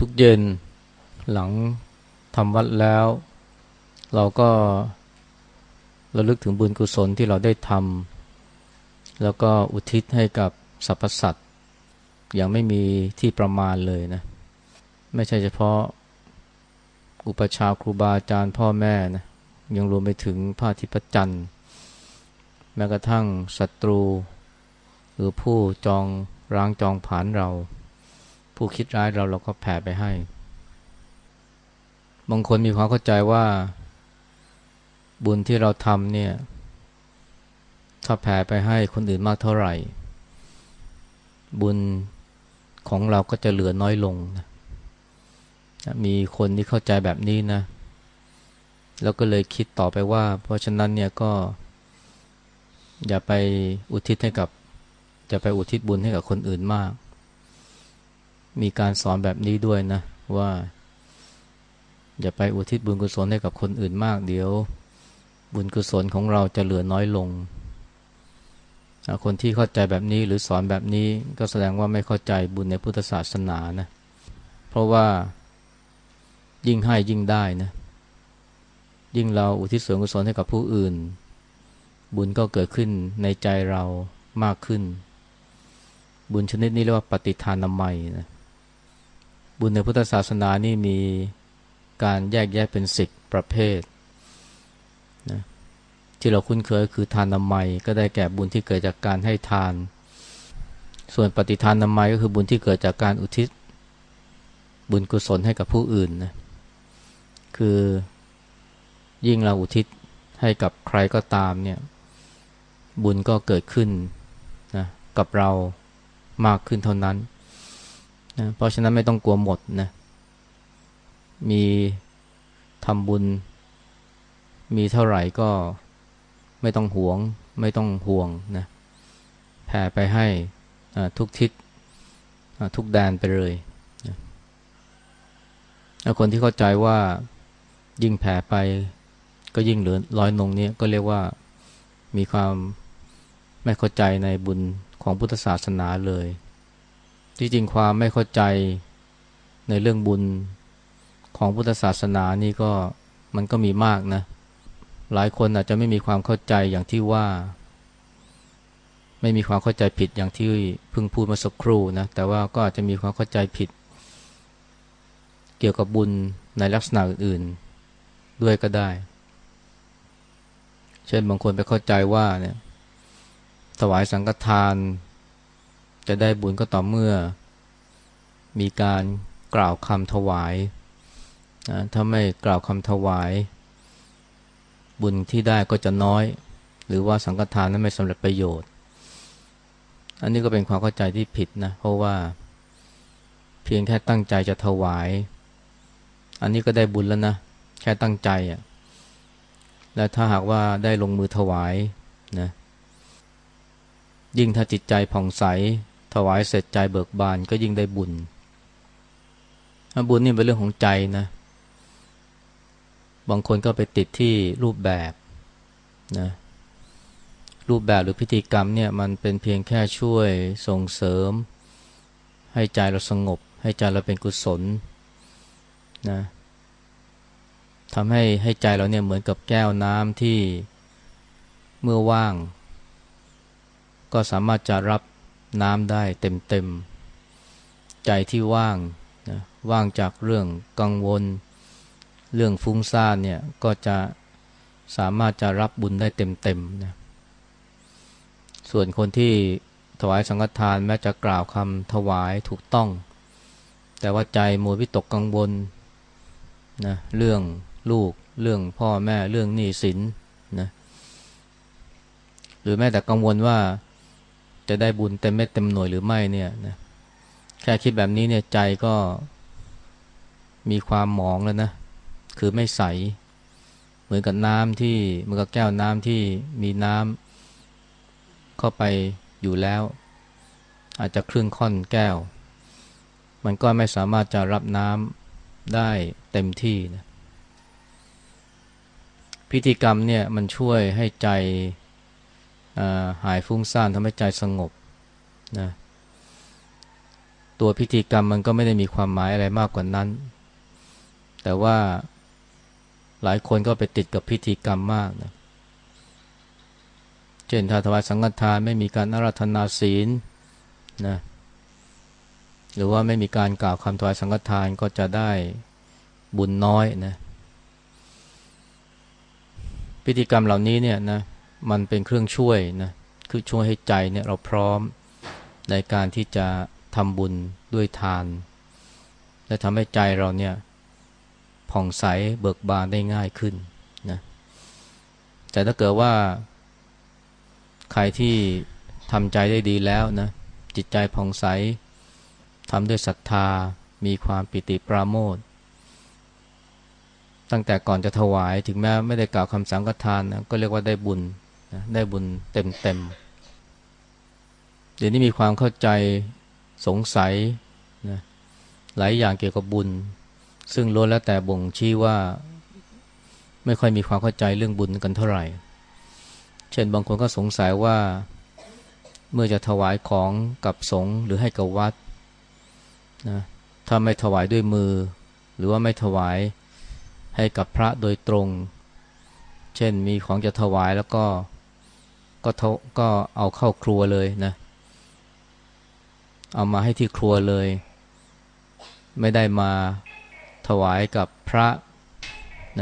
ทุกเย็นหลังทำวัดแล้ว เราก็ระลึกถึงบุญกุศลที่เราได้ทำแล้วก็อุทิศให้กับสรรพสัตว์อย่างไม่มีที่ประมาณเลยนะ ไม่ใช่เฉพาะอุปชาครูบาอาจารย์พ่อแม่นะยังรวมไปถึงพระอาทิพจันทร์แม้กระทั่งศัตรู หรือผู้จองร้างจองผานเรา ผู้คิดร้ายเราเราก็แผ่ไปให้ บางคนมีความเข้าใจว่า บุญที่เราทำเนี่ย ถ้าแผ่ไปให้คนอื่นมากเท่าไหร่ บุญของเราก็จะเหลือน้อยลงนะมีคนที่เข้าใจแบบนี้นะ แล้วก็เลยคิดต่อไปว่า เพราะฉะนั้นเนี่ยก็ อย่าไปอุทิศให้กับ จะไปอุทิศบุญให้กับคนอื่นมาก มีการสอนแบบนี้ด้วยนะว่า อย่าไปอุทิศบุญกุศลให้กับคนอื่นมาก เดี๋ยว บุญกุศลของเราจะเหลือน้อยลง คนที่เข้าใจแบบนี้หรือสอนแบบนี้ก็แสดงว่าไม่เข้าใจบุญในพุทธศาสนานะ เพราะว่ายิ่งให้ยิ่งได้นะ ยิ่งเราอุทิศส่วนกุศลให้กับผู้อื่น บุญก็เกิดขึ้นในใจเรามากขึ้น บุญชนิดนี้เรียกว่าปฏิทานนามัยนะ บุญในพุทธศาสนานี่มีการแยกแยะเป็นสิกประเภทนะที่เราคุ้นเคยคือทานนามัยก็ได้แก่บุญที่เกิดจากการให้ทาน ส่วนปฏิทานนามัยก็คือบุญที่เกิดจากการอุทิศ บุญกุศลให้กับผู้อื่นนะคือยิ่งเราอุทิศให้กับใครก็ตามเนี่ยบุญก็เกิดขึ้นนะกับเรามากขึ้นเท่านั้น นะเพราะฉะนั้นไม่ต้องกลัวหมดนะ มีทำบุญ มีเท่าไหร่ก็ไม่ต้องหวง ไม่ต้องห่วงนะแผ่ไปให้ทุกทิศทุกแดนไปเลยนะคนที่เข้าใจว่ายิ่งแผ่ไปก็ยิ่งเหลือร้อยนงนี้ก็เรียกว่ามีความไม่เข้าใจในบุญของพุทธศาสนาเลย ที่จริงความไม่เข้าใจในเรื่องบุญของพุทธศาสนานี่ก็มันก็มีมากนะ หลายคนอาจจะไม่มีความเข้าใจอย่างที่ว่า ไม่มีความเข้าใจผิดอย่างที่เพิ่งพูดมาสักครู่นะ แต่ว่าก็อาจจะมีความเข้าใจผิด เกี่ยวกับบุญในลักษณะอื่นด้วยก็ได้ เช่นบางคนไปเข้าใจว่าเนี่ยถวายสังฆทาน จะได้บุญก็ต่อเมื่อ มีการกล่าวคำถวายนะถ้าไม่กล่าวคำถวาย บุญที่ได้ก็จะน้อย หรือว่าสังฆทานนั้นไม่สำเร็จประโยชน์ อันนี้ก็เป็นความเข้าใจที่ผิดนะเพราะว่า เพียงแค่ตั้งใจจะถวาย อันนี้ก็ได้บุญแล้วนะแค่ตั้งใจอะและถ้าหากว่าได้ลงมือถวายนะยิ่งถ้าจิตใจผ่องใส ถวายเสร็จใจเบิกบานก็ยิ่งได้บุญ บุญนี่เป็นเรื่องของใจนะ บางคนก็ไปติดที่รูปแบบนะ รูปแบบหรือพิธีกรรมเนี่ยมันเป็นเพียงแค่ช่วยส่งเสริม ให้ใจเราสงบ ให้ใจเราเป็นกุศลนะทำให้ให้ใจเราเนี่ยเหมือนกับแก้วน้ำที่เมื่อว่าง ก็สามารถจะรับ น้ำได้เต็มๆใจที่ว่างนะว่างจากเรื่องกังวล เรื่องฟุ้งซ่านเนี่ยก็จะสามารถจะรับบุญได้เต็มๆนะส่วนคนที่ถวายสังฆทานแม้จะกล่าวคำถวายถูกต้อง แต่ว่าใจมัววิตกกังวลนะเรื่องลูกเรื่องพ่อแม่เรื่องหนี้สินนะหรือแม้แต่กังวลว่า จะได้บุญเต็มเม็ดเต็มหน่วยหรือไม่เนี่ยนะแค่คิดแบบนี้เนี่ยใจก็มีความหมองแล้วนะ คือไม่ใส เหมือนกับน้ำที่เหมือนกับแก้วน้ำที่มีน้ำเข้าไปอยู่แล้ว อาจจะครึ่งค่อนแก้ว มันก็ไม่สามารถจะรับน้ำได้เต็มที่นะพิธีกรรมเนี่ยมันช่วยให้ใจ หายฟุ้งซ่านทำให้ใจสงบนะตัวพิธีกรรมมันก็ไม่ได้มีความหมายอะไรมากกว่านั้น แต่ว่าหลายคนก็ไปติดกับพิธีกรรมมากนะเช่นถ้าถวายสังฆทานไม่มีการอาราธนาศีลนะหรือว่าไม่มีการกล่าวคำถวายสังฆทานก็จะได้บุญน้อยนะพิธีกรรมเหล่านี้เนี่ยนะ มันเป็นเครื่องช่วยนะคือช่วยให้ใจเนี่ยเราพร้อมในการที่จะทำบุญด้วยทาน และทำให้ใจเราเนี่ยผ่องใสเบิกบานได้ง่ายขึ้นนะแต่ถ้าเกิดว่าใครที่ทำใจได้ดีแล้วนะจิตใจผ่องใสทำด้วยศรัทธามีความปิติปราโมทตั้งแต่ก่อนจะถวายถึงแม้ไม่ได้กล่าวคำสังฆทานนะก็เรียกว่าได้บุญ นะได้บุญเต็มเต็มเดี๋ยวนี้มีความเข้าใจสงสัยนะหลายอย่างเกี่ยวกับบุญ ซึ่งล้วนแล้วแต่บ่งชี้ว่า ไม่ค่อยมีความเข้าใจเรื่องบุญกันเท่าไหร่ เช่นบางคนก็สงสัยว่าเมื่อจะถวายของกับสงฆ์หรือให้กับวัดนะถ้าไม่ถวายด้วยมือ หรือว่าไม่ถวายให้กับพระโดยตรง เช่นมีของจะถวายแล้วก็ ก็ก็เอาเข้าครัวเลยนะ เอามาให้ที่ครัวเลย ไม่ได้มาถวายกับพระ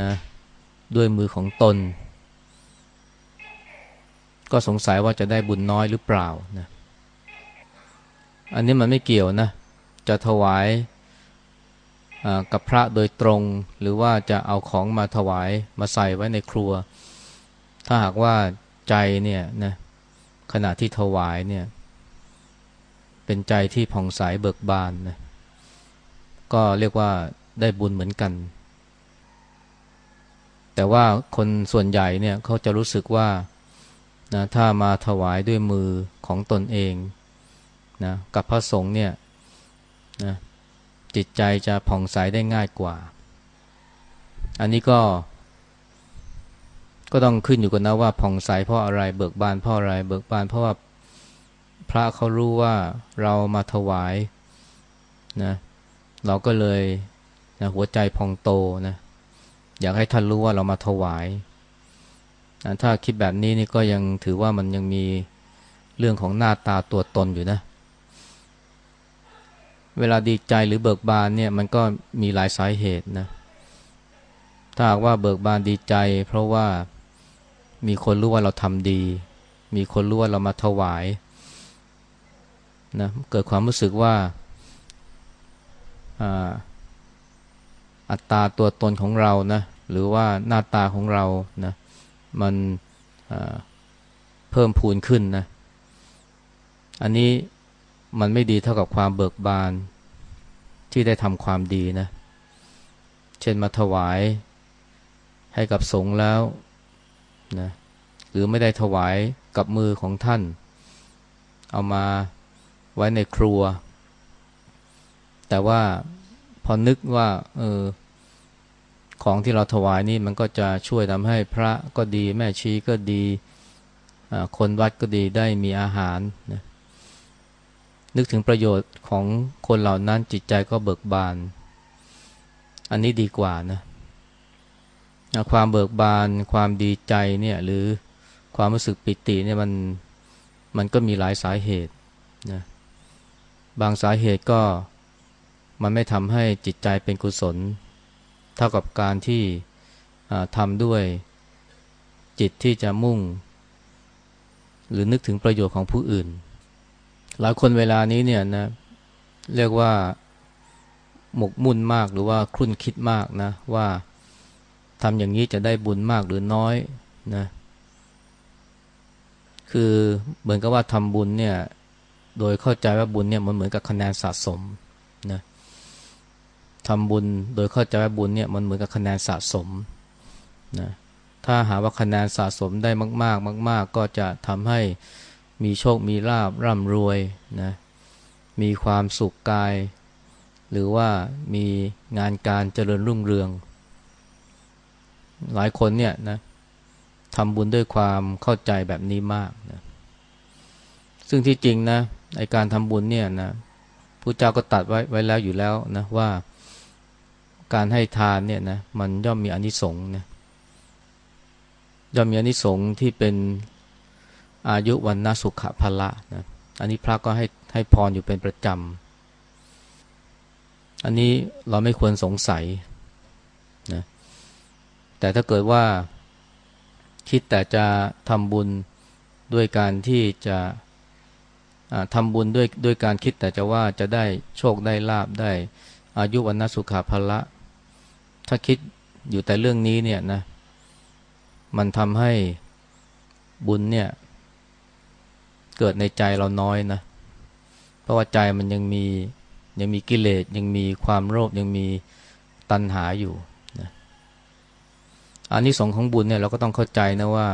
นะด้วยมือของตน ก็สงสัยว่าจะได้บุญน้อยหรือเปล่านะอันนี้มันไม่เกี่ยวนะ จะถวายกับพระโดยตรง หรือว่าจะเอาของมาถวายมาใส่ไว้ในครัว ถ้าหากว่า ใจเนี่ยนะขณะที่ถวายเนี่ย เป็นใจที่ผ่องใสเบิกบานนะก็เรียกว่าได้บุญเหมือนกัน แต่ว่าคนส่วนใหญ่เนี่ยเขาจะรู้สึกว่านะถ้ามาถวายด้วยมือของตนเองนะกับพระสงฆ์เนี่ยนะจิตใจจะผ่องใสได้ง่ายกว่า อันนี้ก็ ก็ต้องขึ้นอยู่กันนะว่าผ่องใสเพราะอะไร เบิกบานเพราะอะไร เบิกบานเพราะว่าพระเขารู้ว่าเรามาถวายนะเราก็เลยนะหัวใจพองโตนะอยากให้ท่านรู้ว่าเรามาถวายนะถ้าคิดแบบนี้นี่ก็ยังถือว่ามันยังมีเรื่องของหน้าตาตัวตนอยู่นะ เวลาดีใจหรือเบิกบานเนี่ยมันก็มีหลายสาเหตุนะ ถ้าหากว่าเบิกบานดีใจ เพราะว่า มีคนรู้ว่าเราทำดี มีคนรู้ว่าเรามาถวายนะเกิดความรู้สึกว่าอัตราตัวตนของเรานะหรือว่าหน้าตาของเรานะมันเพิ่มพูนขึ้นนะอันนี้มันไม่ดีเท่ากับความเบิกบานที่ได้ทำความดีนะ เช่นมาถวายให้กับสงฆ์แล้ว นะหรือไม่ได้ถวายกับมือของท่าน เอามาไว้ในครัว แต่ว่าพอนึกว่าเออของที่เราถวายนี่มันก็จะช่วยทำให้พระก็ดีแม่ชีก็ดีคนวัดก็ดีได้มีอาหารนะนึกถึงประโยชน์ของคนเหล่านั้นจิตใจก็เบิกบาน อันนี้ดีกว่านะ ความเบิกบานความดีใจเนี่ยหรือความรู้สึกปิติเนี่ยมันมันก็มีหลายสาเหตุนะบางสาเหตุก็มันไม่ทำให้จิตใจเป็นกุศล เท่ากับการที่ทำด้วยจิตที่จะมุ่ง หรือนึกถึงประโยชน์ของผู้อื่น หลายคนเวลานี้เนี่ยนะเรียกว่าหมกมุ่นมากหรือว่าคลุ่นคิดมากนะว่า ทำอย่างนี้จะได้บุญมากหรือน้อยนะคือเหมือนกับว่าทำบุญเนี่ย โดยเข้าใจว่าบุญเนี่ยมันเหมือนกับคะแนนสะสมนะทำบุญโดยเข้าใจว่าบุญเนี่ยมันเหมือนกับคะแนนสะสมนะถ้าหาว่าคะแนนสะสมได้มาก ๆ มาก ๆ ก็จะทำให้มีโชคมีลาบร่ำรวยนะมีความสุขกาย หรือว่ามีงานการเจริญรุ่งเรือง หลายคนเนี่ยนะทำบุญด้วยความเข้าใจแบบนี้มากนะซึ่งที่จริงนะไอการทำบุญเนี่ยนะพระเจ้าก็ตัดไว้ไว้แล้วอยู่แล้วนะว่าการให้ทานเนี่ยนะมันย่อมมีอนิสงส์นะย่อมมีอนิสงส์ที่เป็นอายุวันนาสุขภละนะอันนี้พระก็ให้ให้พรอยู่เป็นประจำอันนี้เราไม่ควรสงสัย แต่ถ้าเกิดว่าคิดแต่จะทำบุญด้วยการที่จะทำบุญด้วยด้วยการคิดแต่จะว่าจะได้โชคได้ลาบได้อายุวันนสุขาภละ ถ้าคิดอยู่แต่เรื่องนี้เนี่ยนะ มันทำให้บุญเนี่ย เกิดในใจเราน้อยนะ เพราะว่าใจมันยังมียังมีกิเลสยังมีความโลภยังมีตัณหาอยู่ อันนี้สงของบุญเนี่ยเราก็ต้องเข้าใจนะว่า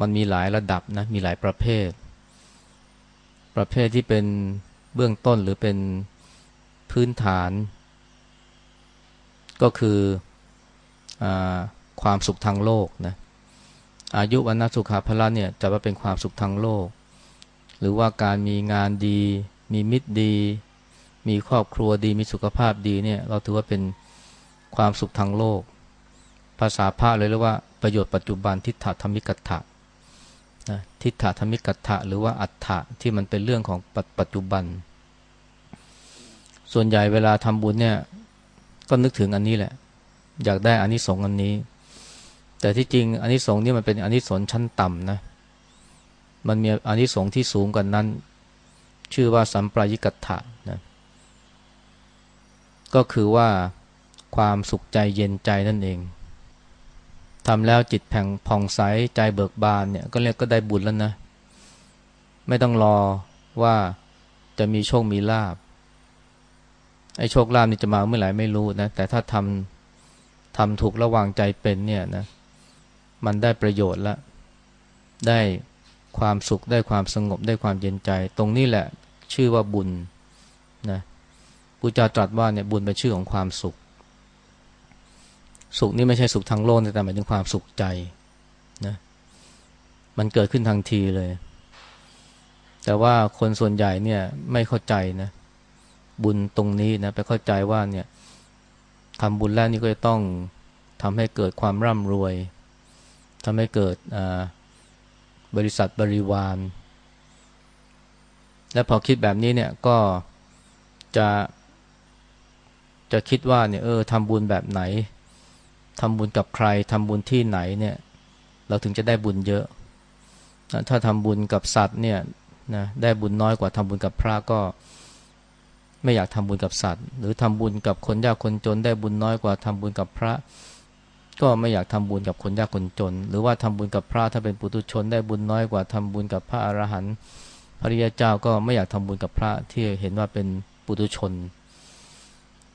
มันมีหลายระดับนะมีหลายประเภท ประเภทที่เป็นเบื้องต้นหรือเป็นพื้นฐาน ก็คืออความสุขทางโลกนะอายุวันนสุขาพละเนี่ยจะว่าเป็นความสุขทางโลก หรือว่าการมีงานดี มีมิตรดี มีครอบครัวดีมีสุขภาพดีเนี่ยเราถือว่าเป็นความสุขทางโลก ภาษาพระเลยเรียกว่าประโยชน์ปัจจุบันทิฏฐธรรมิกถะนะทิฏฐธรรมิกตถะหรือว่าอัฏฐะที่มันเป็นเรื่องของปัจจุบัน ส่วนใหญ่เวลาทำบุญเนี่ยก็นึกถึงอันนี้แหละ อยากได้อานิสงส์อันนี้ แต่ที่จริงอานิสงส์นี่มันเป็นอานิสงส์ชั้นต่ำนะมันมีอานิสงส์ที่สูงกว่านั้น ชื่อว่าสัมปรายิกัตถะนะก็คือว่าความสุขใจเย็นใจนั่นเอง ทำแล้วจิตแผ่งผ่องใสใจเบิกบานเนี่ยก็เรียกก็ได้บุญแล้วนะ ไม่ต้องรอว่าจะมีโชคมีลาบไอ้โชคลาภนี่จะมาเมื่อไหร่ไม่รู้นะ แต่ถ้าทำทำถูกระวางใจเป็นเนี่ยนะ มันได้ประโยชน์ละได้ความสุขได้ความสงบได้ความเย็นใจ ตรงนี้แหละชื่อว่าบุญนะพุทธเจ้าตรัสว่าเนี่ยบุญเป็นชื่อของความสุข สุขนี่ไม่ใช่สุขทางโลกแต่หมายถึงความสุขใจนะมันเกิดขึ้นทันทีเลย แต่ว่าคนส่วนใหญ่เนี่ยไม่เข้าใจนะบุญตรงนี้นะไปเข้าใจว่าเนี่ยทำบุญแล้วนี่ก็จะต้องทำให้เกิดความร่ำรวยทำให้เกิดบริษัทบริวาร และพอคิดแบบนี้เนี่ยก็จะ จะคิดว่าเนี่ยเออทำบุญแบบไหน ทำบุญกับใครทำบุญที่ไหนเนี่ยเราถึงจะได้บุญเยอะ ถ้าทำบุญกับสัตว์เนี่ยนะได้บุญน้อยกว่าทำบุญกับพระก็ ไม่อยากทำบุญกับสัตว์ หรือทำบุญกับคนยากคนจน ได้บุญน้อยกว่าทำบุญกับพระ ก็ไม่อยากทำบุญกับคนยากคนจน หรือว่าทำบุญกับพระถ้าเป็นปุถุชน ได้บุญน้อยกว่าทำบุญกับพระอรหันต์พระริยเจ้าก็ไม่อยากทำบุญกับพระที่เห็นว่าเป็นปุถุชน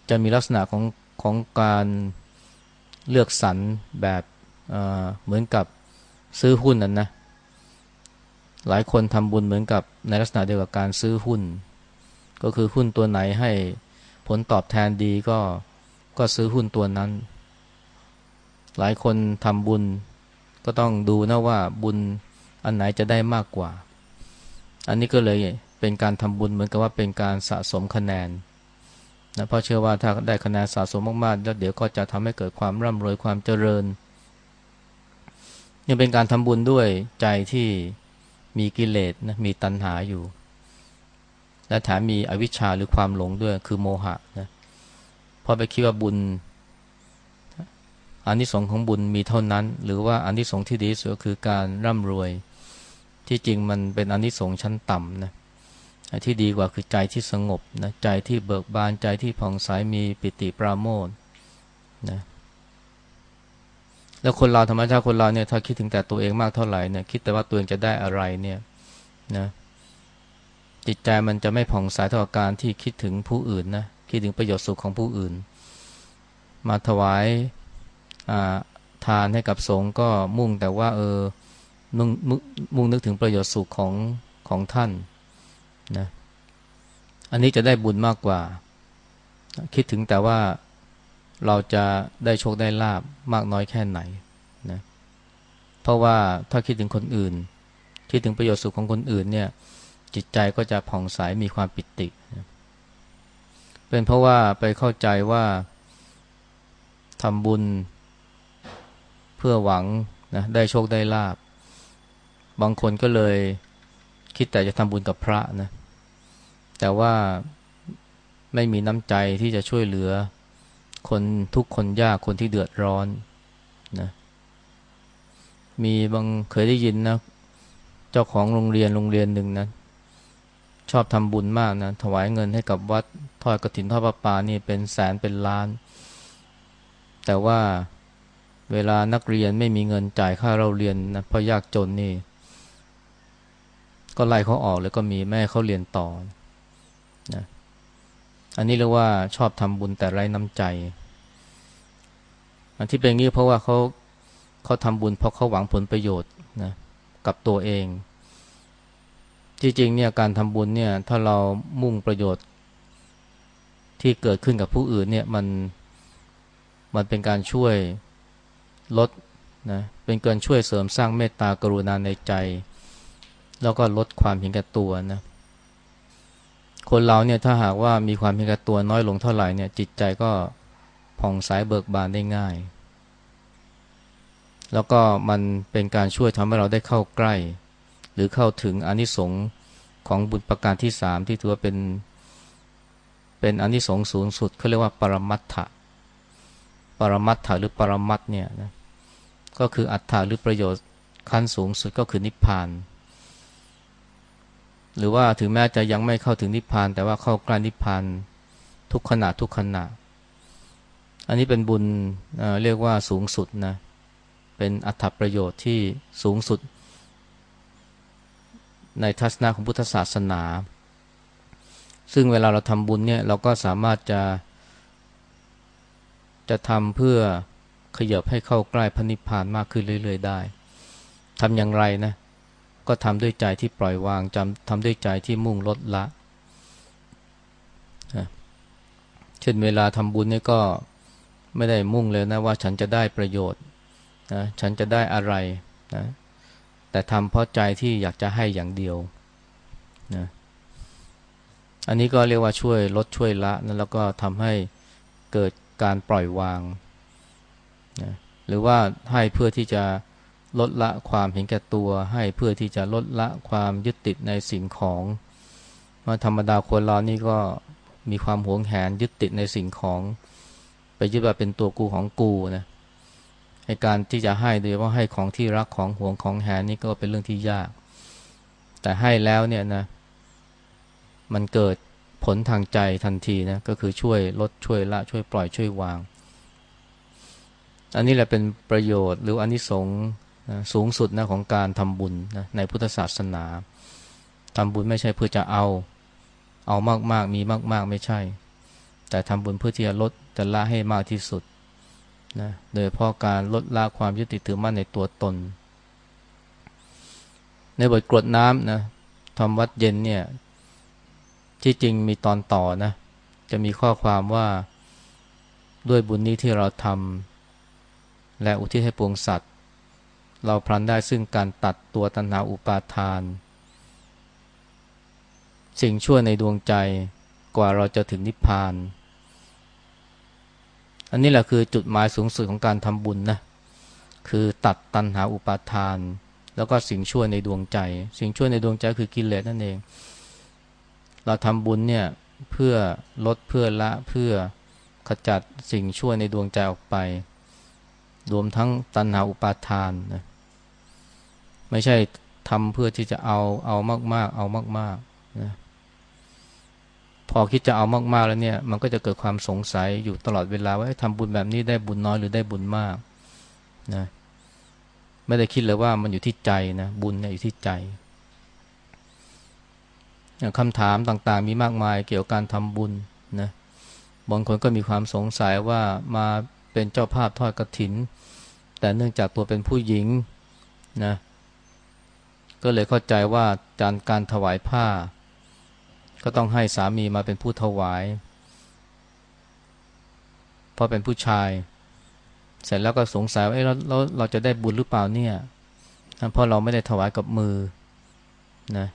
จะมีลักษณะของของการ เลือกสรรแบบเเหมือนกับซื้อหุ้นนั่นนะ หลายคนทำบุญเหมือนกับในลักษณะเดียวกับการซื้อหุ้น ก็คือหุ้นตัวไหนให้ผลตอบแทนดีก็ก็ซื้อหุ้นตัวนั้น หลายคนทำบุญก็ต้องดูนะว่าบุญอันไหนจะได้มากกว่า อันนี้ก็เลยเป็นการทำบุญเหมือนกับว่าเป็นการสะสมคะแนน นะเพราะเชื่อว่าถ้าได้คะแนนสะสมมากๆ แล้วเดี๋ยวก็จะทำให้เกิดความร่ำรวยความเจริญยังเป็นการทำบุญด้วยใจที่มีกิเลสนะมีตัณหาอยู่ และแถมมีอวิชชาหรือความหลงด้วยคือโมหะนะพอไปคิดว่าบุญอันที่สองของบุญมีเท่านั้น หรือว่าอันที่สองที่ดีสุดคือการร่ำรวยที่จริงมันเป็นอันที่สองชั้นต่ำนะ ที่ดีกว่าคือใจที่สงบนะใจที่เบิกบานใจที่ผ่องใสมีปิติปราโมทนะแล้วคนเราธรรมชาติคนเราเนี่ยถ้าคิดถึงแต่ตัวเองมากเท่าไหร่เนี่ยคิดแต่ว่าตัวเองจะได้อะไรเนี่ยนะจิตใจมันจะไม่ผ่องใสเท่ากับการที่คิดถึงผู้อื่นนะคิดถึงประโยชน์สุขของผู้อื่น มาถวายทานให้กับสงฆ์ก็มุ่งแต่ว่าเออมุ่งมุ่งนึกถึงประโยชน์สุขของของท่าน นะอันนี้จะได้บุญมากกว่า คิดถึงแต่ว่าเราจะได้โชคได้ลาบมากน้อยแค่ไหนนะเพราะว่าถ้าคิดถึงคนอื่น คิดถึงประโยชน์สุขของคนอื่นเนี่ย จิตใจก็จะผ่องใสมีความปิตินะเป็นเพราะว่าไปเข้าใจว่าทำบุญเพื่อหวังนะได้โชคได้ลาบ บางคนก็เลยคิดแต่จะทำบุญกับพระนะ แต่ว่าไม่มีน้ำใจที่จะช่วยเหลือ คนทุกคนยากคนที่เดือดร้อนนะมีบางเคยได้ยินนะ เจ้าของโรงเรียนโรงเรียนหนึ่งนะชอบทำบุญมากนะถวายเงินให้กับวัดทอดกระถินทอดประปานี่เป็นแสนเป็นล้าน แต่ว่าเวลานักเรียนไม่มีเงินจ่ายค่าเราเรียนนะเพราะยากจนนี่ ก็ไล่เขาออกแล้วก็มีแม่เขาเรียนต่อ นะอันนี้เรียกว่าชอบทำบุญแต่ไร้น้ำใจ อันที่เป็นงี้เพราะว่าเขาเขาทำบุญเพราะเขาหวังผลประโยชน์นะกับตัวเอง จริงๆเนี่ยการทำบุญเนี่ยถ้าเรามุ่งประโยชน์ที่เกิดขึ้นกับผู้อื่นเนี่ยมันมันเป็นการช่วยลดนะเป็นการช่วยเสริมสร้างเมตตากรุณาในใจ แล้วก็ลดความเห็นแก่ตัวนะ คนเราเนี่ยถ้าหากว่ามีความเห็นแก่ตัวน้อยลงเท่าไหร่เนี่ยจิตใจก็ผ่องใสเบิกบานได้ง่าย แล้วก็มันเป็นการช่วยทำให้เราได้เข้าใกล้ หรือเข้าถึงอนิสงค์ของบุญประการที่สามที่ถือว่าเป็น เป็นอนิสงส์สูงสุดเขาเรียกว่าปรมัตถะปรมัตถะหรือปรมัตเนี่ยนะก็คืออัตถะหรือประโยชน์ขั้นสูงสุดก็คือนิพพาน หรือว่าถึงแม้จะยังไม่เข้าถึงนิพพาน แต่ว่าเข้าใกล้นิพพานทุกขณะทุกขณะ อันนี้เป็นบุญเเรียกว่าสูงสุดนะเป็นอัตถประโยชน์ที่สูงสุด ในทัศนะของพุทธศาสนา ซึ่งเวลาเราทำบุญเนี่ยเราก็สามารถจะ จะทำเพื่อขยับให้เข้าใกล้พระนิพพานมากขึ้นเรื่อย ๆ ได้ทำอย่างไรนะ ก็ทำด้วยใจที่ปล่อยวางจำทำด้วยใจที่มุ่งลดละเช่นเวลาทำบุญนี่ก็ไม่ได้มุ่งเลยนะว่าฉันจะได้ประโยชน์นะฉันจะได้อะไรนะแต่ทำเพราะใจที่อยากจะให้อย่างเดียวนะอันนี้ก็เรียกว่าช่วยลดช่วยละนะแล้วก็ทำให้เกิดการปล่อยวางนะหรือว่าให้เพื่อที่จะ ลดละความเห็นแก่ตัวให้เพื่อที่จะลดละความยึดติดในสิ่งของมาธรรมดาคนเรานี่ก็มีความหวงแหนยึดติดในสิ่งของ ไปยึดว่าเป็นตัวกูของกูนะในการที่จะให้โดยว่าให้ของที่รักของห่วงของแหนนี่ก็เป็นเรื่องที่ยาก แต่ให้แล้วเนี่ยนะ มันเกิดผลทางใจทันทีนะก็คือช่วยลดช่วยละช่วยปล่อยช่วยวาง อันนี้แหละเป็นประโยชน์หรืออันนี้สง สูงสุดนะของการทำบุญนะในพุทธศาสนาทำบุญไม่ใช่เพื่อจะเอา เอามากๆ มีมากๆ ไม่ใช่ แต่ทำบุญเพื่อที่จะลดจะละให้มากที่สุดนะโดยเพราะการลดละความยึดติดถือมั่นในตัวตน ในบทกรวดน้ำนะทำวัดเย็นเนี่ยที่จริงมีตอนต่อนะจะมีข้อความว่าด้วยบุญนี้ที่เราทำและอุทิศให้ปวงสัตว์ เราพลันได้ซึ่งการตัดตัวตัณหาอุปาทาน สิ่งชั่วในดวงใจกว่าเราจะถึงนิพพาน อันนี้แหละคือจุดหมายสูงสุดของการทำบุญนะ คือตัดตัณหาอุปาทาน แล้วก็สิ่งชั่วในดวงใจ สิ่งชั่วในดวงใจคือกิเลสนั่นเอง เราทำบุญเนี่ยเพื่อลดเพื่อละเพื่อขจัดสิ่งชั่วในดวงใจออกไป รวมทั้งตัณหาอุปาทานนะ ไม่ใช่ทำเพื่อที่จะเอาเอามาก ๆ เอามากๆนะพอคิดจะเอามาก ๆ แล้วเนี่ย มันก็จะเกิดความสงสัยอยู่ตลอดเวลาว่าทำบุญแบบนี้ได้บุญน้อยหรือได้บุญมากนะไม่ได้คิดเลยว่ามันอยู่ที่ใจนะบุญเนี่ยอยู่ที่ใจคำถามต่างๆ มีมากมายเกี่ยวกับการทำบุญนะบางคนก็มีความสงสัยว่ามาเป็นเจ้าภาพทอดกระถิน แต่เนื่องจากตัวเป็นผู้หญิงนะ ก็เลยเข้าใจว่าการการถวายผ้า ก็ต้องให้สามีมาเป็นผู้ถวาย เพราะเป็นผู้ชาย เสร็จแล้วก็สงสัยว่าเราเราเราจะได้บุญหรือเปล่าเนี่ยเพราะเราไม่ได้ถวายกับมือนะ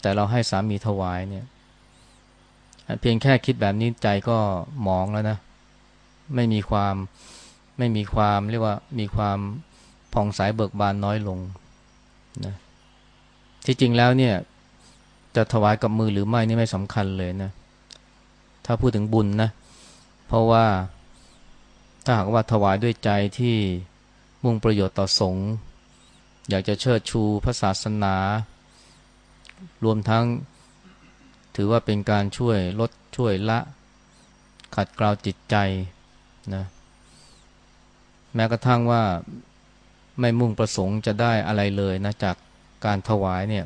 แต่เราให้สามีถวายเนี่ยเพียงแค่คิดแบบนี้ใจก็หมองแล้วนะ ไม่มีความไม่มีความเรียกว่ามีความผ่องใสเบิกบานน้อยลงนะ ที่จริงแล้วเนี่ย จะถวายกับมือหรือไม่นี่ไม่สำคัญเลยนะ ถ้าพูดถึงบุญนะ เพราะว่าถ้าหากว่าถวายด้วยใจที่มุ่งประโยชน์ต่อสงฆ์อยากจะเชิดชูพระศาสนา รวมทั้งถือว่าเป็นการช่วยลดช่วยละ ขัดเกลาจิตใจนะแม้กระทั่งว่าไม่มุ่งประสงค์จะได้อะไรเลยนะจาก การถวายเนี่ย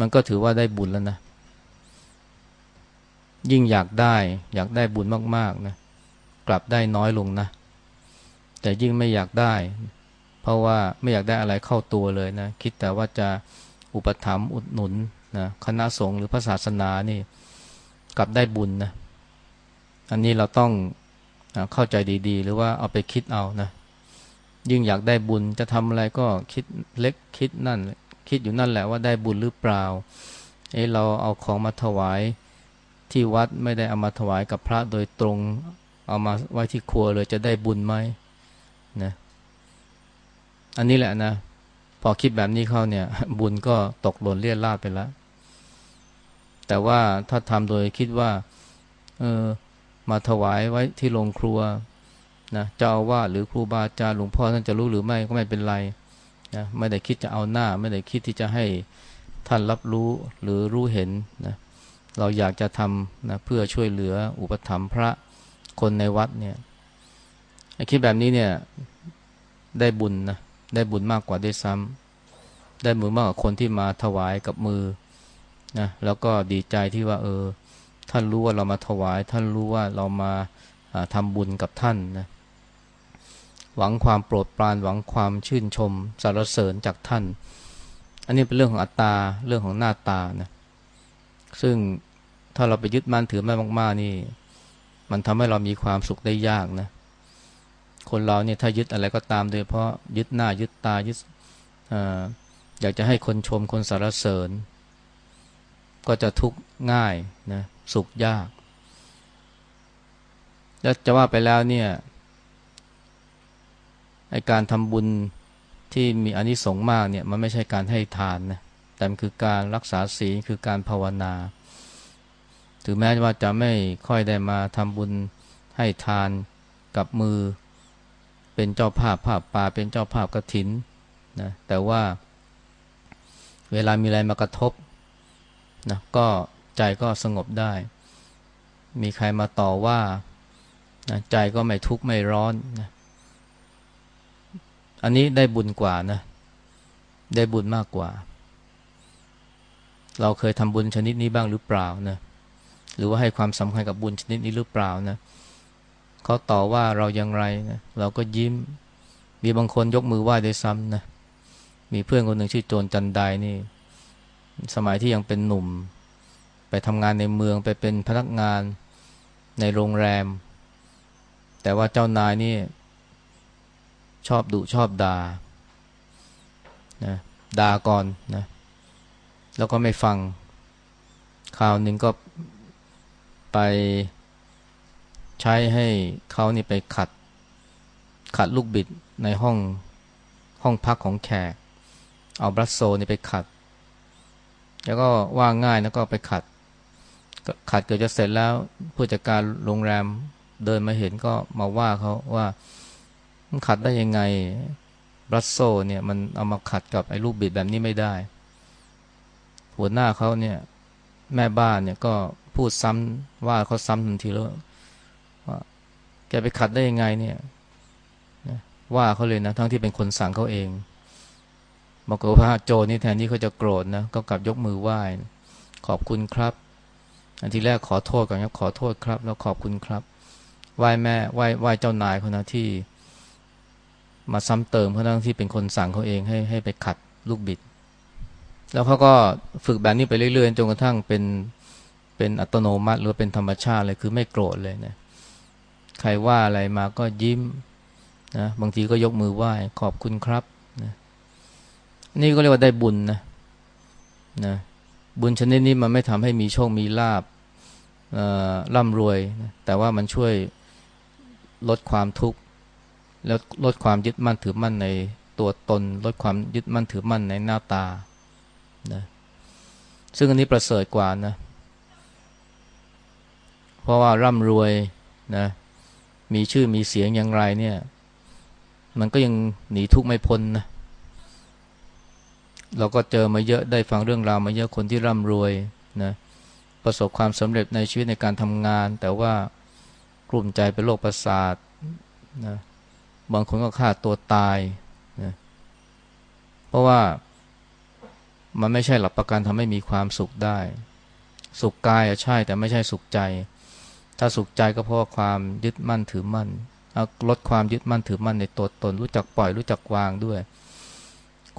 มันก็ถือว่าได้บุญแล้วนะ ยิ่งอยากได้ อยากได้บุญมากๆนะกลับได้น้อยลงนะ แต่ยิ่งไม่อยากได้ เพราะว่าไม่อยากได้อะไรเข้าตัวเลยนะ คิดแต่ว่าจะอุปถัมภ์อุดหนุนนะคณะสงฆ์หรือพระศาสนานี่ กลับได้บุญนะ อันนี้เราต้องเข้าใจดีๆ หรือว่าเอาไปคิดเอานะ ยิ่งอยากได้บุญจะทำอะไรก็คิดเล็กคิดนั่น คิดอยู่นั่นแหละว่าได้บุญหรือเปล่าเอ้เราเอาของมาถวายที่วัดไม่ได้เอามาถวายกับพระโดยตรง เอามาไว้ที่ครัวเลยจะได้บุญไหมนะอันนี้แหละนะ พอคิดแบบนี้เข้าเนี่ย บุญก็ตกหล่นเลี่ยราดไปแล้ว แต่ว่าถ้าทำโดยคิดว่า เออมาถวายไว้ที่โรงครัว นะเจ้าอาว่าหรือครูบาอาจารย์หลวงพ่อท่านจะรู้หรือไม่ก็ไม่เป็นไรนะไม่ได้คิดจะเอาหน้า ไม่ได้คิดที่จะให้ท่านรับรู้หรือรู้เห็นนะเราอยากจะทำนะเพื่อช่วยเหลืออุปถัมภ์พระคนในวัดเนี่ยคิดแบบนี้เนี่ยได้บุญนะได้บุญมากกว่าได้ซ้ำได้บุญมากกว่าคนที่มาถวายกับมือนะแล้วก็ดีใจที่ว่าเออ ท่านรู้ว่าเรามาถวาย ท่านรู้ว่าเรามาทำบุญกับท่านนะ หวังความโปรดปรานหวังความชื่นชมสรรเสริญจากท่าน อันนี้เป็นเรื่องของอัตตาเรื่องของหน้าตานะซึ่งถ้าเราไปยึดมั่นถือมั่นมาก ๆ นี่ มันทำให้เรามีความสุขได้ยากนะคนเราเนี่ยถ้ายึดอะไรก็ตามโดยเพราะยึดหน้ายึดตายึดออยากจะให้คนชมคนสรรเสริญ ก็จะทุกข์ง่ายนะสุขยาก แล้วจะว่าไปแล้วเนี่ย การทำบุญที่มีอนิสงส์มากเนี่ยมันไม่ใช่การให้ทานนะแต่มันคือการรักษาศีลคือการภาวนา ถึงแม้ว่าจะไม่ค่อยได้มาทำบุญให้ทานกับมือ เป็นเจ้าภาพภาพป่าเป็นเจ้าภาพกระถินนะแต่ว่าเวลามีอะไรมากระทบนะก็ใจก็สงบได้ มีใครมาต่อว่านะใจก็ไม่ทุกข์ไม่ร้อนนะ อันนี้ได้บุญกว่านะ ได้บุญมากกว่า เราเคยทำบุญชนิดนี้บ้างหรือเปล่านะ หรือว่าให้ความสำคัญกับบุญชนิดนี้หรือเปล่านะเขาต่อว่าเราอย่างไรนะเราก็ยิ้ม มีบางคนยกมือไหว้ด้วยซ้ำนะ มีเพื่อนคนหนึ่งชื่อโจรจันไดนี่ สมัยที่ยังเป็นหนุ่ม ไปทำงานในเมืองไปเป็นพนักงานในโรงแรม แต่ว่าเจ้านายนี่ ชอบดุชอบด่านะด่าก่อนนะแล้วก็ไม่ฟังคราวหนึ่งก็ไปใช้ให้เขานี่ไปขัด ขัดลูกบิดในห้องห้องพักของแขก เอาบรัสโซนี่ไปขัด แล้วก็ว่าง่ายแล้วก็ไปขัด ขัดเกือบจะเสร็จแล้วผู้จัดการโรงแรมเดินมาเห็นก็มาว่าเขาว่า มันขัดได้ยังไงบรัสโซเนี่ยมันเอามาขัดกับไอ้ลูกบิดแบบนี้ไม่ได้ หัวหน้าเขาเนี่ยแม่บ้านเนี่ยก็พูดซ้ำว่าเขาซ้ำทันทีแล้วว่าแกไปขัดได้ยังไงเนี่ยว่าเขาเลยนะ ทั้งที่เป็นคนสั่งเขาเองบอกว่าโจนี่แทนที่เขาจะโกรธนะก็กลับยกมือไหว้ ขอบคุณครับ อันที่แรกขอโทษก่อนครับขอโทษครับ แล้วขอบคุณครับไหว้แม่ไหว้ไหว้เจ้านายคนนะที่ มาซ้ำเติมเขาทั้งที่เป็นคนสั่งเขาเองให้ให้ไปขัดลูกบิด แล้วเขาก็ฝึกแบบนี้ไปเรื่อยๆจนกระทั่งเป็นเป็นอัตโนมัติหรือเป็นธรรมชาติเลยคือไม่โกรธเลยนะใครว่าอะไรมาก็ยิ้มนะบางทีก็ยกมือไหว้ขอบคุณครับนะนี่ก็เรียกว่าได้บุญนะนะบุญชนิดนี้มันไม่ทำให้มีโชคมีลาบร่ำรวยแต่ว่ามันช่วยลดความทุกข์ แล้วลดความยึดมั่นถือมั่นในตัวตน ลดความยึดมั่นถือมั่นในหน้าตานะซึ่งอันนี้ประเสริฐกว่านะเพราะว่าร่ำรวยนะมีชื่อมีเสียงอย่างไรเนี่ย มันก็ยังหนีทุกข์ไม่พ้นนะเราก็เจอมาเยอะได้ฟังเรื่องราวมาเยอะคนที่ร่ำรวยนะประสบความสำเร็จในชีวิตในการทำงาน แต่ว่ากลุ่มใจเป็นโรคประสาทนะ บางคนก็ฆ่าตัวตายนะเพราะว่ามันไม่ใช่หลักประกันทำให้มีความสุขได้ สุขกายอะใช่แต่ไม่ใช่สุขใจ ถ้าสุขใจก็เพราะความยึดมั่นถือมั่นลดความยึดมั่นถือมั่นในตัวตน รู้จักปล่อยรู้จักวางด้วย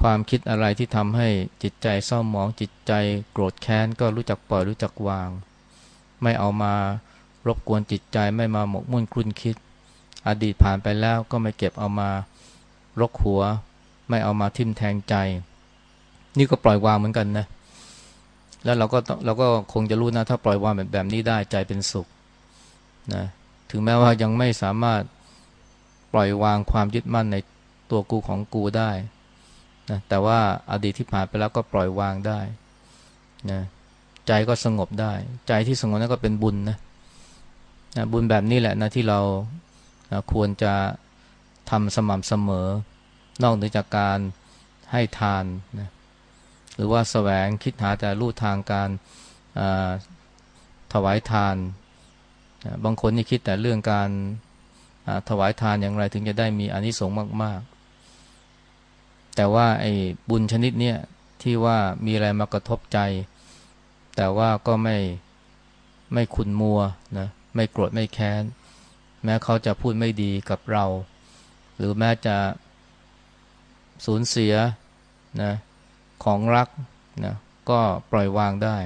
ความคิดอะไรที่ทำให้จิตใจเศร้าหมองจิตใจโกรธแค้นก็รู้จักปล่อยรู้จักวาง ไม่เอามารบกวนจิตใจไม่มาหมกมุ่นคลุ่นคิด อดีตผ่านไปแล้วก็ไม่เก็บเอามารกหัว ไม่เอามาทิ่มแทงใจ นี่ก็ปล่อยวางเหมือนกันนะ แล้วเราก็เราก็คงจะรู้นะ ถ้าปล่อยวางแบบแบบนี้ได้ใจเป็นสุขนะถึงแม้ว่ายังไม่สามารถปล่อยวางความยึดมั่นในตัวกูของกูได้นะแต่ว่าอาดีตที่ผ่านไปแล้วก็ปล่อยวางได้นะใจก็สงบได้ ใจที่สงบนั้นก็เป็นบุญนะนะบุญแบบนี้แหละนะที่เรา นะควรจะทำสม่ำเสมอ นอกเหนือจากการให้ทานนะหรือว่าสแสวงคิดหาแต่รูทางการถวายทานนะบางคนนี่คิดแต่เรื่องการถวายทานอย่างไรถึงจะได้มีอานิสงส์มาก ๆ แต่ว่าไอ้บุญชนิดเนี้ยที่ว่ามีอะไรมากระทบใจ แต่ว่าก็ไม่ไม่ขุนมัวนะไม่โกรธไม่แค้น แม้เขาจะพูดไม่ดีกับเรา หรือแม้จะสูญเสียนะของรักนะก็ปล่อยวางได้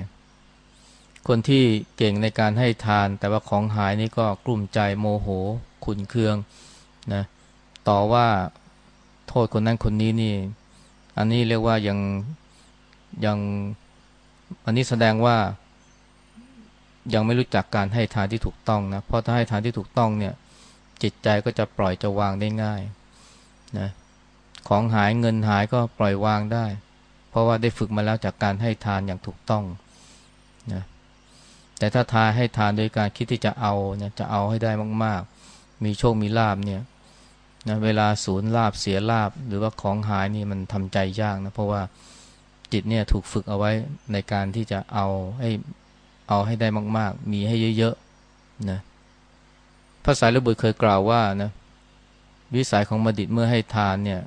คนที่เก่งในการให้ทาน แต่ว่าของหายนี่ก็กลุ่มใจโมโห ขุนเคืองนะต่อว่าโทษคนนั้นคนนี้นี่ อันนี้เรียกว่ายังยังอันนี้แสดงว่า ยังไม่รู้จักการให้ทานที่ถูกต้องนะเพราะถ้าให้ทานที่ถูกต้องเนี่ย จิตใจก็จะปล่อยจะวางได้ง่ายนะของหายเงินหายก็ปล่อยวางได้ เพราะว่าได้ฝึกมาแล้วจากการให้ทานอย่างถูกต้องนะแต่ถ้าทานให้ทานโดยการคิดที่จะเอาเนี่ยจะเอาให้ได้มาก ๆ มีโชคมีลาบเนี่ยนะเวลาศูนย์ลาบเสียลาบ หรือว่าของหายนี่มันทำใจยากนะเพราะว่าจิตเนี่ยถูกฝึกเอาไว้ในการที่จะเอาให้ เอาให้ได้มาก ๆ มีให้เยอะๆนะพระสายระบุเคยกล่าวว่านะวิสัยของบัณฑิตเมื่อให้ทานเนี่ย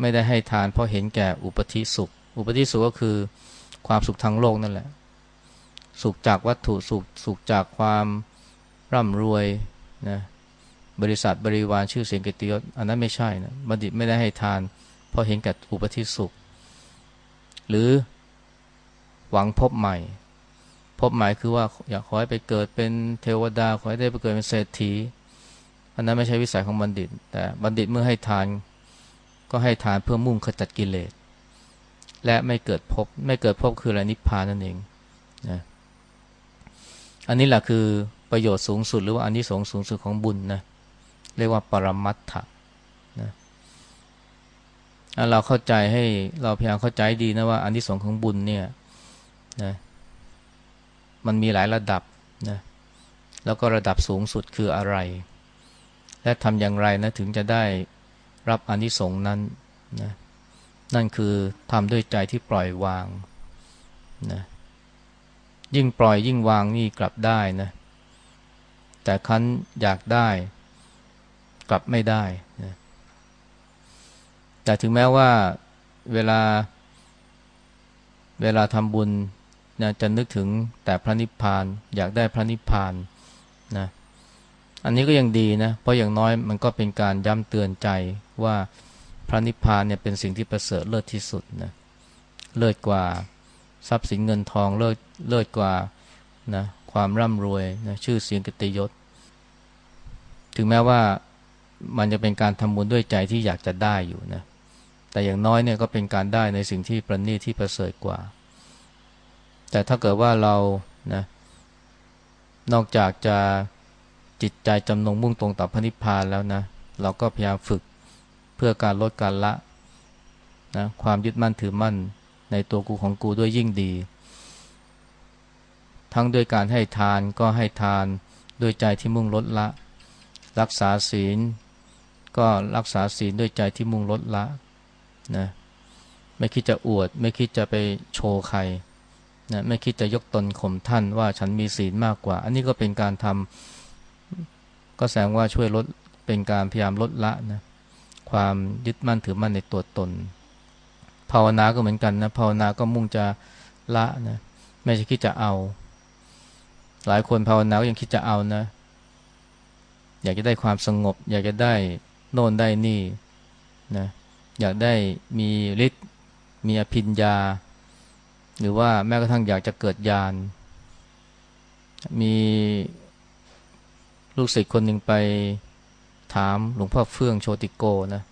ไม่ได้ให้ทานเพราะเห็นแก่อุปธิสุข อุปธิสุขก็คือความสุขทางโลกนั่นแหละ สุขจากวัตถุสุขสุขจากความร่ำรวยนะบริษัทบริวารชื่อเสียงเกิตยศอันนั้นไม่ใช่นะบัณฑิตไม่ได้ให้ทาน เพราะเห็นแก่อุปธิสุข หรือหวังพบใหม่ พบหมายคือว่าอยากขอให้ไปเกิดเป็นเทวดา ขอให้ได้ไปเกิดเป็นเศรษฐี อันนั้นไม่ใช่วิสัยของบัณฑิต แต่บัณฑิตเมื่อให้ทานก็ให้ทานเพื่อมุ่งขจัดกิเลส และไม่เกิดพบ ไม่เกิดพบคืออะไรนิพพานนั่นเองนะอันนี้แหละคือประโยชน์สูงสุดหรือว่าอันนี้สงสูงสุดของบุญนะเรียกว่าปรมัตถะนะเราเข้าใจให้เราพยายามเข้าใจดีนะว่าอันที่สองของบุญเนี่ยนะ มันมีหลายระดับนะแล้วก็ระดับสูงสุดคืออะไร และทำอย่างไรนะถึงจะได้รับอนิสงส์นั้นนะนั่นคือทำด้วยใจที่ปล่อยวางนะยิ่งปล่อยยิ่งวางนี่กลับได้นะแต่คันอยากได้ กลับไม่ได้นะแต่ถึงแม้ว่าเวลา เวลาทำบุญ นะจะนึกถึงแต่พระนิพพาน อยากได้พระนิพพานนะอันนี้ก็ยังดีนะ เพราะอย่างน้อยมันก็เป็นการย้ำเตือนใจว่าพระนิพพานเนี่ยเป็นสิ่งที่ประเสริฐเลิศที่สุดนะเลิศกว่าทรัพย์สินเงินทองเลิศเลิศกว่านะความร่ำรวยนะชื่อเสียงกิตยศ ถึงแม้ว่ามันจะเป็นการทำบุญด้วยใจที่อยากจะได้อยู่นะแต่อย่างน้อยเนี่ยก็เป็นการได้ในสิ่งที่ประณีตที่ประเสริฐกว่า แต่ถ้าเกิดว่าเรานะนอกจากจะจิตใจจำนงมุ่งตรงต่อพระนิพพานแล้วนะเราก็พยายามฝึกเพื่อการลดการละนะความยึดมั่นถือมั่นในตัวกูของกูด้วยยิ่งดี ทั้งด้วยการให้ทานก็ให้ทานด้วยใจที่มุ่งลดละ รักษาศีล ก็รักษาศีลด้วยใจที่มุ่งลดละนะไม่คิดจะอวด ไม่คิดจะไปโชว์ใคร นะไม่คิดจะยกตนข่มท่านว่าฉันมีศีลมากกว่า อันนี้ก็เป็นการทำก็แสดงว่าช่วยลดเป็นการพยายามลดละนะความยึดมั่นถือมั่นในตัวตน ภาวนาก็เหมือนกันนะภาวนาก็มุ่งจะละนะไม่ใช่คิดจะเอา หลายคนภาวนาก็ยังคิดจะเอานะ อยากจะได้ความสงบ อยากจะได้โน่นได้นี่นะอยากได้มีฤทธิ์มีอภิญญา หรือว่าแม้กระทั่งอยากจะเกิดญาณมีลูกศิษย์คนหนึ่งไปถามหลวงพ่อเฟื่องโชติโกนะ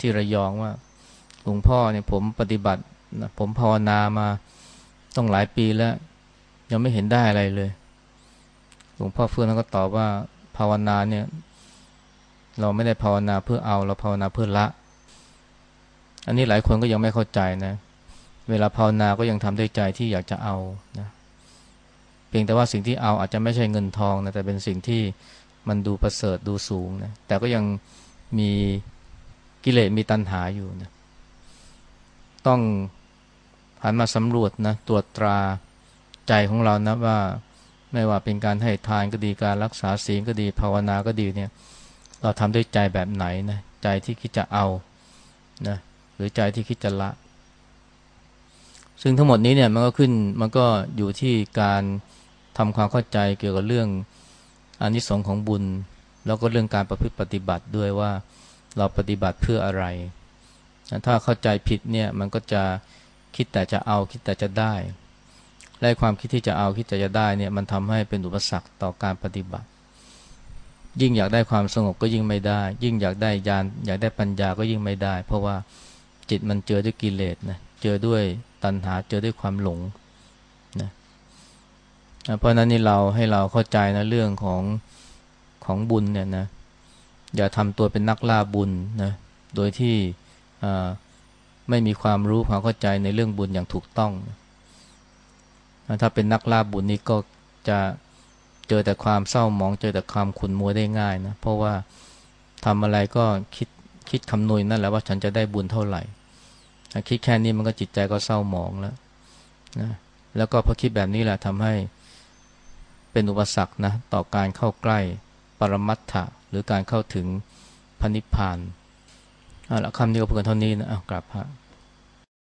ที่ระยองว่า หลวงพ่อเนี่ยผมปฏิบัตินะผมภาวนามาต้องหลายปีแล้ว ยังไม่เห็นได้อะไรเลย หลวงพ่อเฟื่องก็ตอบว่าภาวนาเนี่ย เราไม่ได้ภาวนาเพื่อเอาเราภาวนาเพื่อละ อันนี้หลายคนก็ยังไม่เข้าใจนะเเวลาภาวนาก็ยังทำด้วยใจที่อยากจะเอานะเพียงแต่ว่าสิ่งที่เอาอาจจะไม่ใช่เงินทองนะแต่เป็นสิ่งที่มันดูประเสริฐดูสูงนะแต่ก็ยังมีกิเลสมีตัณหาอยู่นะต้องหันมาสำรวจนะตรวจตราใจของเรานะว่าไม่ว่าเป็นการให้ทานก็ดีการรักษาศีลก็ดีภาวนาก็ดีเนี่ย เราทำด้วยใจแบบไหนนะใจที่คิดจะเอานะหรือใจที่คิดจะละ ซึ่งทั้งหมดนี้เนี่ยมันก็ขึ้นมันก็อยู่ที่การทำความเข้าใจเกี่ยวกับเรื่องอานิสงส์ของบุญ แล้วก็เรื่องการประพฤติปฏิบัติด้วยว่าเราปฏิบัติเพื่ออะไร ถ้าเข้าใจผิดเนี่ยมันก็จะคิดแต่จะเอาคิดแต่จะได้และความคิดที่จะเอาคิดแต่จะได้เนี่ยมันทำให้เป็นอุปสรรคต่อการปฏิบัติ ยิ่งอยากได้ความสงบก็ยิ่งไม่ได้ ยิ่งอยากได้ญาณอยากได้ปัญญาก็ยิ่งไม่ได้ เพราะว่าจิตมันเจอด้วยกิเลสนะ เจอด้วยตัณหาเจอด้วยความหลงนะเพราะนั้นนี่เราให้เราเข้าใจนะเรื่องของของบุญเนี่ยนะอย่าทำตัวเป็นนักล่าบุญนะโดยที่ไม่มีความรู้ความเข้าใจในเรื่องบุญอย่างถูกต้องถ้าเป็นนักล่าบุญนี่ก็จะเจอแต่ความเศร้าหมอง เจอแต่ความขุนมัวได้ง่ายนะเพราะว่าทำอะไรก็คิดคิดคำนวณนั่นแหละว่าฉันจะได้บุญเท่าไหร่ คิดแค่นี้มันก็จิตใจก็เศร้าหมองแล้วนะแล้วก็พอคิดแบบนี้แหละทำให้เป็นอุปสรรคนะต่อการเข้าใกล้ปรมัตถะหรือการเข้าถึงพระนิพพานเอาละคำนี้ก็เพียงเท่านี้นะเอากลับพระ